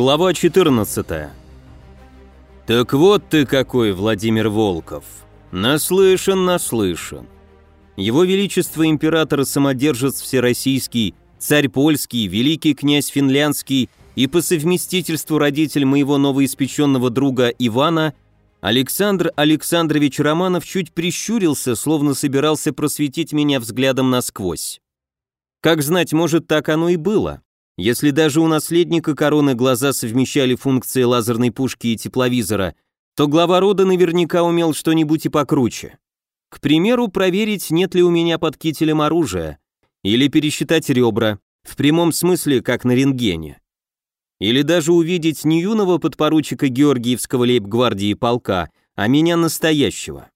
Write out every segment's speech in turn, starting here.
Глава 14. Так вот ты какой, Владимир Волков. Наслышан, наслышан. Его Величество император-самодержец Всероссийский, царь польский, великий князь финляндский и по совместительству родитель моего новоиспеченного друга Ивана, Александр Александрович Романов чуть прищурился, словно собирался просветить меня взглядом насквозь. Как знать, может, так оно и было. Если даже у наследника короны глаза совмещали функции лазерной пушки и тепловизора, то глава рода наверняка умел что-нибудь и покруче. К примеру, проверить, нет ли у меня под кителем оружия, или пересчитать ребра, в прямом смысле, как на рентгене. Или даже увидеть не юного подпоручика Георгиевского лейб-гвардии полка, а меня настоящего.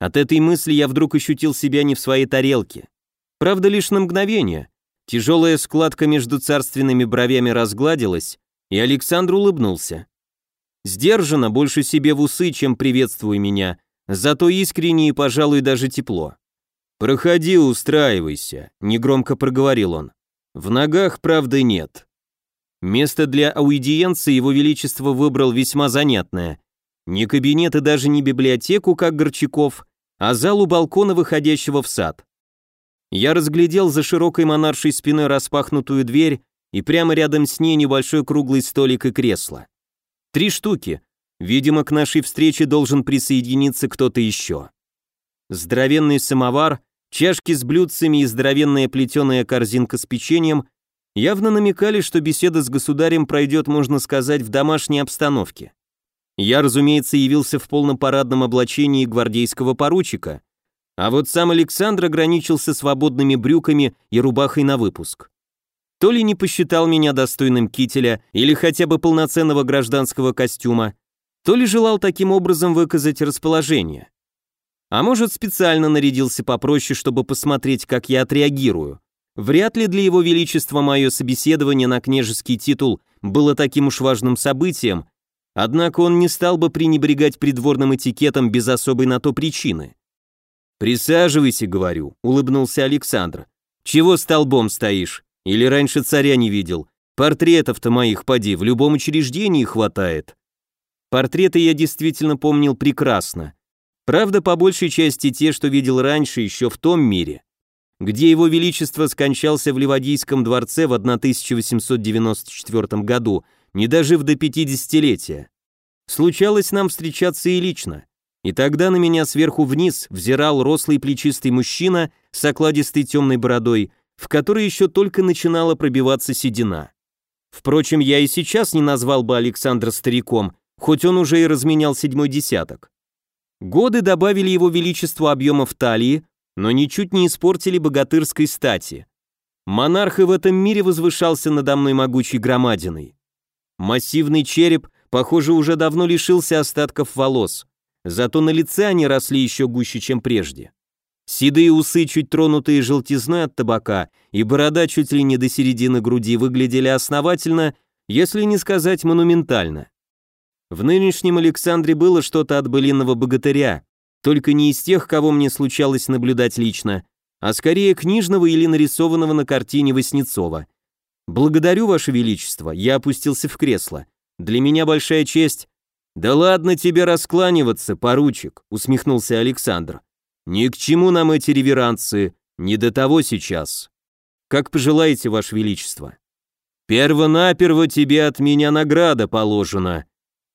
От этой мысли я вдруг ощутил себя не в своей тарелке. Правда, лишь на мгновение, Тяжелая складка между царственными бровями разгладилась, и Александр улыбнулся. Сдержанно, больше себе в усы, чем приветствуй меня, зато искренне и, пожалуй, даже тепло. «Проходи, устраивайся», — негромко проговорил он. «В ногах, правды, нет». Место для аудиенции его величество выбрал весьма занятное. Не кабинет и даже не библиотеку, как Горчаков, а зал у балкона, выходящего в сад. Я разглядел за широкой монаршей спиной распахнутую дверь и прямо рядом с ней небольшой круглый столик и кресло. Три штуки. Видимо, к нашей встрече должен присоединиться кто-то еще. Здоровенный самовар, чашки с блюдцами и здоровенная плетеная корзинка с печеньем явно намекали, что беседа с государем пройдет, можно сказать, в домашней обстановке. Я, разумеется, явился в полном парадном облачении гвардейского поручика, а вот сам Александр ограничился свободными брюками и рубахой на выпуск. То ли не посчитал меня достойным кителя или хотя бы полноценного гражданского костюма, то ли желал таким образом выказать расположение. А может, специально нарядился попроще, чтобы посмотреть, как я отреагирую. Вряд ли для его величества мое собеседование на княжеский титул было таким уж важным событием, однако он не стал бы пренебрегать придворным этикетом без особой на то причины. «Присаживайся, говорю», — улыбнулся Александр. «Чего столбом стоишь? Или раньше царя не видел? Портретов-то моих, поди, в любом учреждении хватает». Портреты я действительно помнил прекрасно. Правда, по большей части те, что видел раньше, еще в том мире, где его величество скончался в Ливадийском дворце в 1894 году, не дожив до 50-летия. Случалось нам встречаться и лично. И тогда на меня сверху вниз взирал рослый плечистый мужчина с окладистой темной бородой, в которой еще только начинала пробиваться седина. Впрочем, я и сейчас не назвал бы Александра стариком, хоть он уже и разменял седьмой десяток. Годы добавили его величеству объема в талии, но ничуть не испортили богатырской стати. Монарх и в этом мире возвышался надо мной могучей громадиной. Массивный череп, похоже, уже давно лишился остатков волос. Зато на лице они росли еще гуще, чем прежде. Седые усы, чуть тронутые желтизной от табака, и борода чуть ли не до середины груди выглядели основательно, если не сказать монументально. В нынешнем Александре было что-то от былинного богатыря, только не из тех, кого мне случалось наблюдать лично, а скорее книжного или нарисованного на картине Васнецова. «Благодарю, Ваше Величество», я опустился в кресло. «Для меня большая честь «Да ладно тебе раскланиваться, поручик», — усмехнулся Александр. «Ни к чему нам эти реверансы, не до того сейчас. Как пожелаете, Ваше Величество». «Первонаперво тебе от меня награда положена.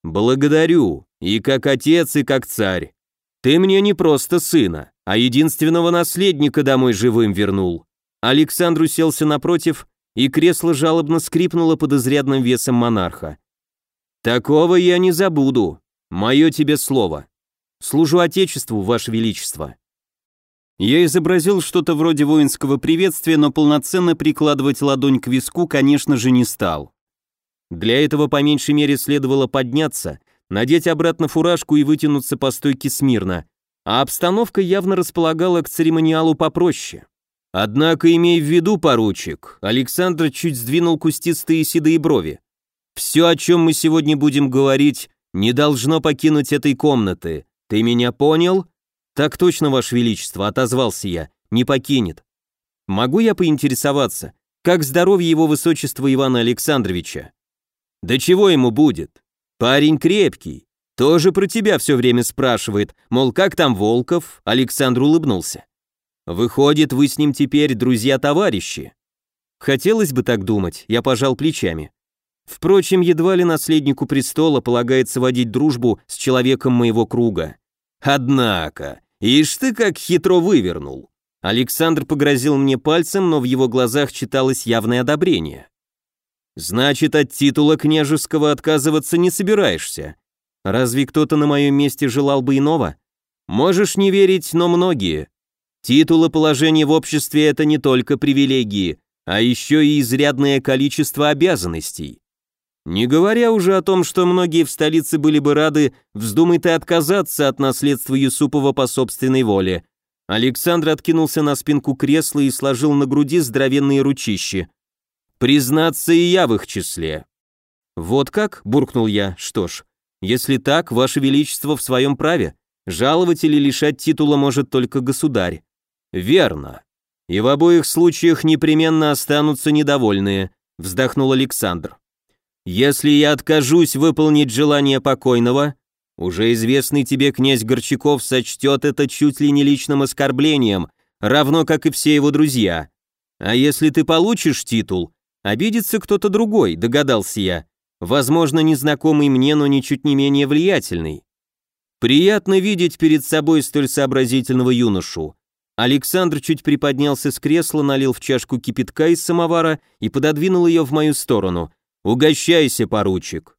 Благодарю, и как отец, и как царь. Ты мне не просто сына, а единственного наследника домой живым вернул». Александр уселся напротив, и кресло жалобно скрипнуло под изрядным весом монарха. Такого я не забуду. Мое тебе слово. Служу Отечеству, Ваше Величество. Я изобразил что-то вроде воинского приветствия, но полноценно прикладывать ладонь к виску, конечно же, не стал. Для этого по меньшей мере следовало подняться, надеть обратно фуражку и вытянуться по стойке смирно, а обстановка явно располагала к церемониалу попроще. Однако, имей в виду, поручик, Александр чуть сдвинул кустистые седые брови. Все, о чем мы сегодня будем говорить, не должно покинуть этой комнаты. Ты меня понял? Так точно, Ваше Величество, отозвался я. Не покинет. Могу я поинтересоваться, как здоровье его высочества Ивана Александровича? Да чего ему будет? Парень крепкий. Тоже про тебя все время спрашивает, мол, как там Волков? Александр улыбнулся. Выходит, вы с ним теперь друзья-товарищи. Хотелось бы так думать, я пожал плечами. Впрочем, едва ли наследнику престола полагается водить дружбу с человеком моего круга. Однако, ишь ты как хитро вывернул. Александр погрозил мне пальцем, но в его глазах читалось явное одобрение. Значит, от титула княжеского отказываться не собираешься. Разве кто-то на моем месте желал бы иного? Можешь не верить, но многие. Титул и положение в обществе – это не только привилегии, а еще и изрядное количество обязанностей. Не говоря уже о том, что многие в столице были бы рады, вздумай ты отказаться от наследства Юсупова по собственной воле. Александр откинулся на спинку кресла и сложил на груди здоровенные ручищи. Признаться и я в их числе. Вот как, буркнул я, что ж, если так, ваше величество в своем праве. Жаловать или лишать титула может только государь. Верно. И в обоих случаях непременно останутся недовольные, вздохнул Александр. Если я откажусь выполнить желание покойного, уже известный тебе князь Горчаков сочтет это чуть ли не личным оскорблением, равно как и все его друзья. А если ты получишь титул, обидится кто-то другой, догадался я. Возможно, незнакомый мне, но ничуть не менее влиятельный. Приятно видеть перед собой столь сообразительного юношу. Александр чуть приподнялся с кресла, налил в чашку кипятка из самовара и пододвинул ее в мою сторону. «Угощайся, поручик».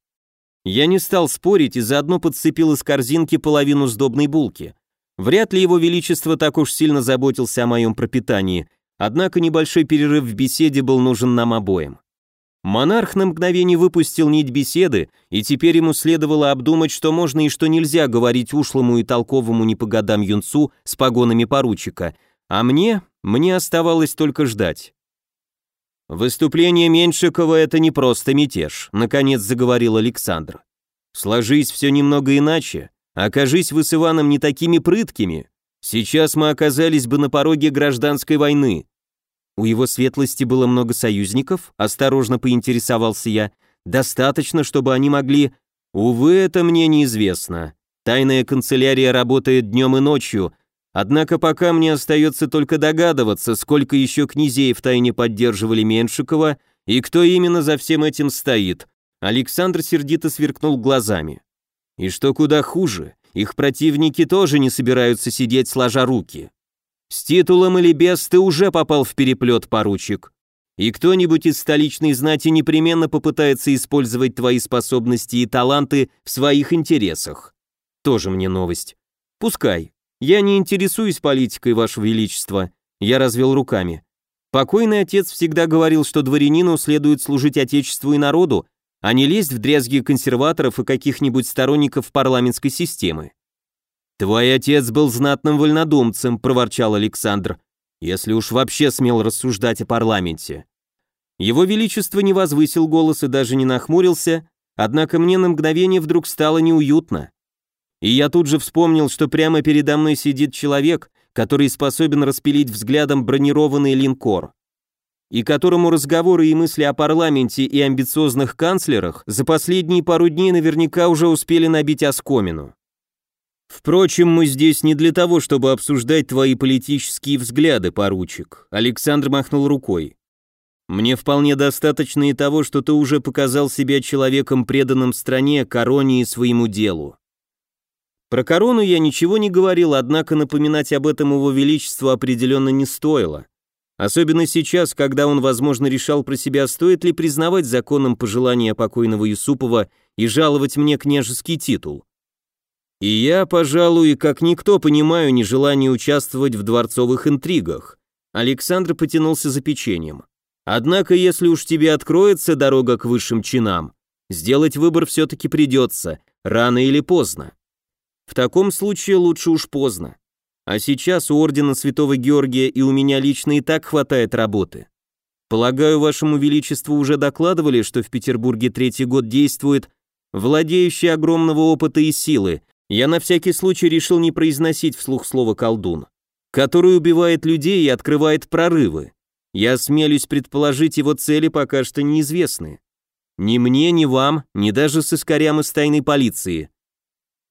Я не стал спорить и заодно подцепил из корзинки половину сдобной булки. Вряд ли его величество так уж сильно заботился о моем пропитании, однако небольшой перерыв в беседе был нужен нам обоим. Монарх на мгновение выпустил нить беседы, и теперь ему следовало обдумать, что можно и что нельзя говорить ушлому и толковому не по годам юнцу с погонами поручика, а мне, мне оставалось только ждать. «Выступление Меньшикова — это не просто мятеж», — наконец заговорил Александр. «Сложись все немного иначе, окажись вы с Иваном не такими прыткими, сейчас мы оказались бы на пороге гражданской войны, у его светлости было много союзников, осторожно поинтересовался я. Достаточно, чтобы они могли... Увы, это мне неизвестно. Тайная канцелярия работает днем и ночью, однако пока мне остается только догадываться, сколько еще князей в тайне поддерживали Меншикова и кто именно за всем этим стоит. Александр сердито сверкнул глазами. И что куда хуже, их противники тоже не собираются сидеть сложа руки. С титулом или без ты уже попал в переплет, поручик. И кто-нибудь из столичной знати непременно попытается использовать твои способности и таланты в своих интересах. Тоже мне новость. Пускай. Я не интересуюсь политикой, ваше величество. Я развел руками. Покойный отец всегда говорил, что дворянину следует служить отечеству и народу, а не лезть в дрязги консерваторов и каких-нибудь сторонников парламентской системы. «Твой отец был знатным вольнодумцем», — проворчал Александр, «если уж вообще смел рассуждать о парламенте». Его Величество не возвысил голос и даже не нахмурился, однако мне на мгновение вдруг стало неуютно. И я тут же вспомнил, что прямо передо мной сидит человек, который способен распилить взглядом бронированный линкор, и которому разговоры и мысли о парламенте и амбициозных канцлерах за последние пару дней наверняка уже успели набить оскомину. Впрочем, мы здесь не для того, чтобы обсуждать твои политические взгляды, поручик. Александр махнул рукой. Мне вполне достаточно и того, что ты уже показал себя человеком преданным стране, короне и своему делу. Про корону я ничего не говорил, однако напоминать об этом его величеству определенно не стоило. Особенно сейчас, когда он, возможно, решал про себя, стоит ли признавать законом пожелания покойного Юсупова и жаловать мне княжеский титул. И я, пожалуй, как никто понимаю нежелание участвовать в дворцовых интригах. Александр потянулся за печеньем. Однако, если уж тебе откроется дорога к высшим чинам, сделать выбор все-таки придется, рано или поздно. В таком случае лучше уж поздно. А сейчас у Ордена Святого Георгия и у меня лично и так хватает работы. Полагаю, вашему величеству уже докладывали, что в Петербурге третий год действует владеющий огромного опыта и силы, я на всякий случай решил не произносить вслух слово «колдун», который убивает людей и открывает прорывы. Я смелюсь предположить, его цели пока что неизвестны. Ни мне, ни вам, ни даже с искорям из тайной полиции.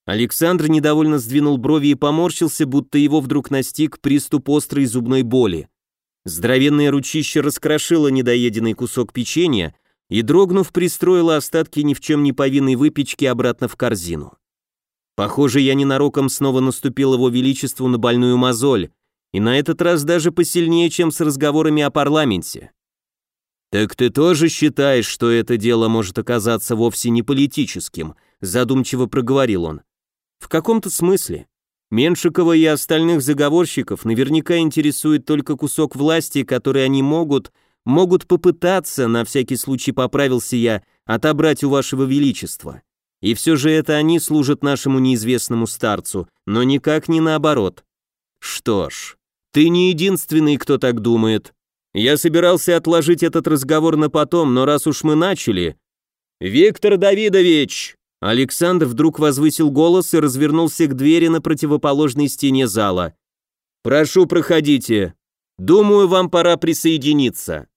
Александр недовольно сдвинул брови и поморщился, будто его вдруг настиг приступ острой зубной боли. Здоровенное ручище раскрошило недоеденный кусок печенья и, дрогнув, пристроило остатки ни в чем не повинной выпечки обратно в корзину. Похоже, я ненароком снова наступил его величеству на больную мозоль, и на этот раз даже посильнее, чем с разговорами о парламенте. «Так ты тоже считаешь, что это дело может оказаться вовсе не политическим?» задумчиво проговорил он. «В каком-то смысле. Меншикова и остальных заговорщиков наверняка интересует только кусок власти, который они могут, могут попытаться, на всякий случай поправился я, отобрать у вашего величества. И все же это они служат нашему неизвестному старцу, но никак не наоборот. Что ж, ты не единственный, кто так думает. Я собирался отложить этот разговор на потом, но раз уж мы начали... Виктор Давидович! Александр вдруг возвысил голос и развернулся к двери на противоположной стене зала. «Прошу, проходите. Думаю, вам пора присоединиться».